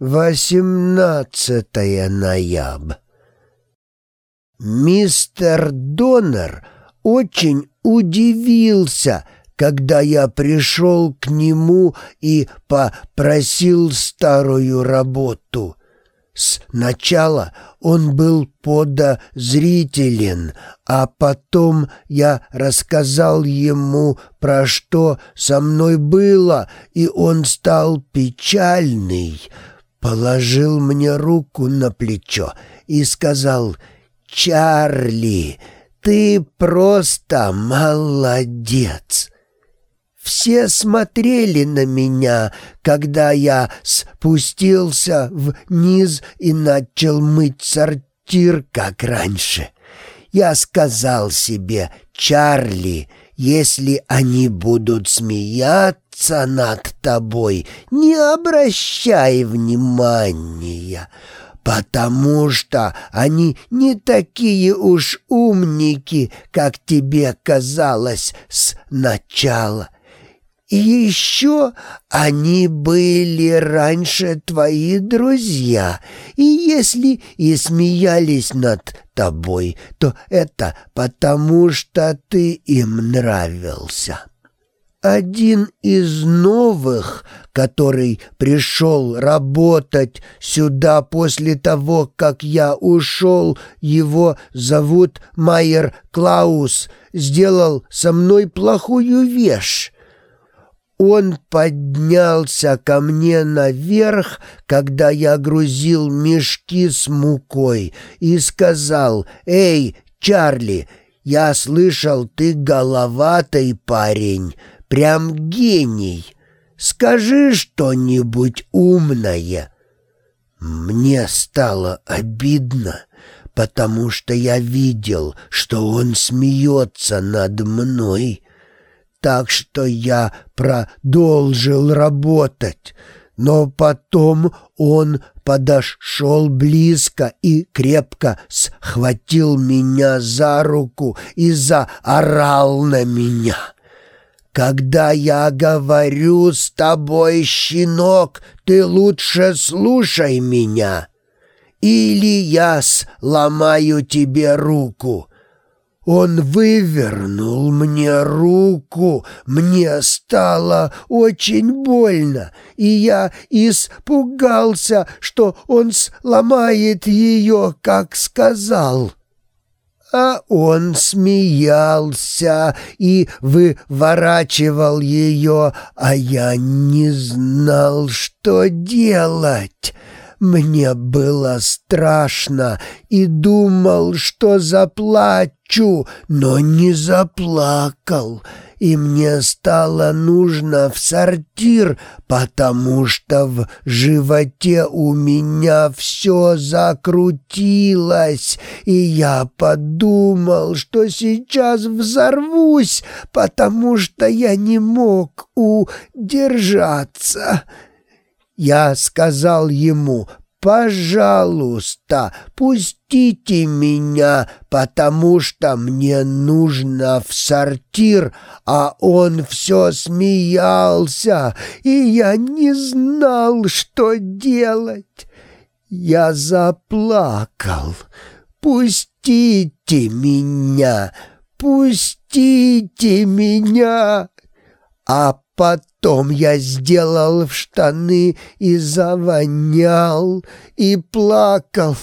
18 ноября. Мистер Донор очень удивился, когда я пришел к нему и попросил старую работу. Сначала он был подозрителен, а потом я рассказал ему, про что со мной было, и он стал печальный, положил мне руку на плечо и сказал «Чарли, ты просто молодец!» Все смотрели на меня, когда я спустился вниз и начал мыть сортир, как раньше. Я сказал себе, Чарли, если они будут смеяться над тобой, не обращай внимания, потому что они не такие уж умники, как тебе казалось сначала. И еще они были раньше твои друзья, и если и смеялись над тобой, то это потому, что ты им нравился. Один из новых, который пришел работать сюда после того, как я ушел, его зовут Майер Клаус, сделал со мной плохую вещь. Он поднялся ко мне наверх, когда я грузил мешки с мукой, и сказал, «Эй, Чарли, я слышал, ты головатый парень, прям гений. Скажи что-нибудь умное». Мне стало обидно, потому что я видел, что он смеется над мной, так что я продолжил работать. Но потом он подошел близко и крепко схватил меня за руку и заорал на меня. «Когда я говорю с тобой, щенок, ты лучше слушай меня, или я сломаю тебе руку». Он вывернул мне руку, мне стало очень больно, и я испугался, что он сломает ее, как сказал. А он смеялся и выворачивал ее, а я не знал, что делать». Мне было страшно и думал, что заплачу, но не заплакал. И мне стало нужно в сортир, потому что в животе у меня все закрутилось, и я подумал, что сейчас взорвусь, потому что я не мог удержаться». Я сказал ему, «Пожалуйста, пустите меня, потому что мне нужно в сортир», а он все смеялся, и я не знал, что делать. Я заплакал. «Пустите меня, пустите меня!» А потом я сделал в штаны и завонял, и плакал.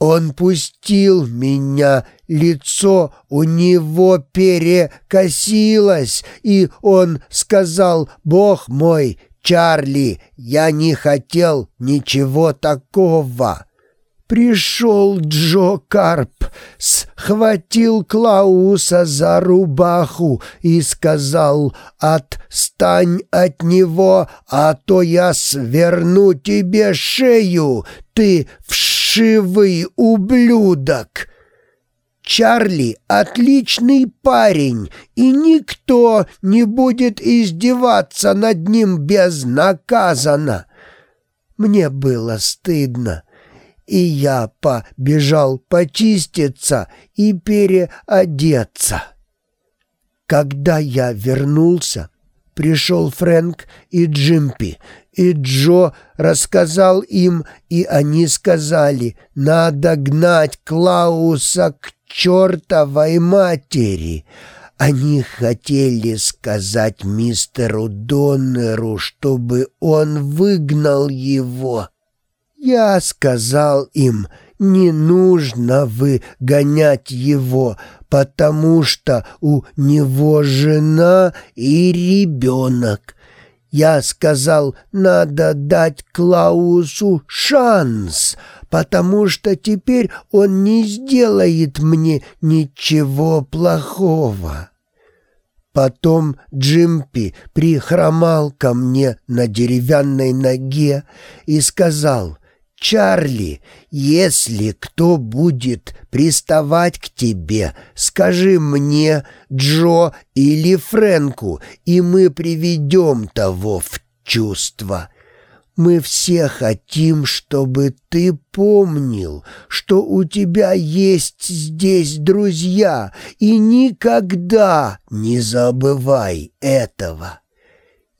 Он пустил меня, лицо у него перекосилось, и он сказал, «Бог мой, Чарли, я не хотел ничего такого». Пришел Джо Карп, схватил Клауса за рубаху и сказал «Отстань от него, а то я сверну тебе шею, ты вшивый ублюдок!» Чарли — отличный парень, и никто не будет издеваться над ним безнаказанно. Мне было стыдно и я побежал почиститься и переодеться. Когда я вернулся, пришел Фрэнк и Джимпи, и Джо рассказал им, и они сказали, надо гнать Клауса к чертовой матери. Они хотели сказать мистеру Доннеру, чтобы он выгнал его. Я сказал им, не нужно выгонять его, потому что у него жена и ребенок. Я сказал, надо дать Клаусу шанс, потому что теперь он не сделает мне ничего плохого. Потом Джимпи прихромал ко мне на деревянной ноге и сказал, «Чарли, если кто будет приставать к тебе, скажи мне, Джо или Фрэнку, и мы приведем того в чувство. Мы все хотим, чтобы ты помнил, что у тебя есть здесь друзья, и никогда не забывай этого».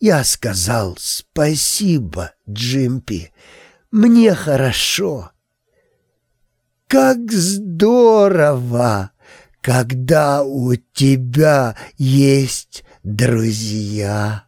Я сказал «Спасибо, Джимпи». Мне хорошо. Как здорово, когда у тебя есть друзья.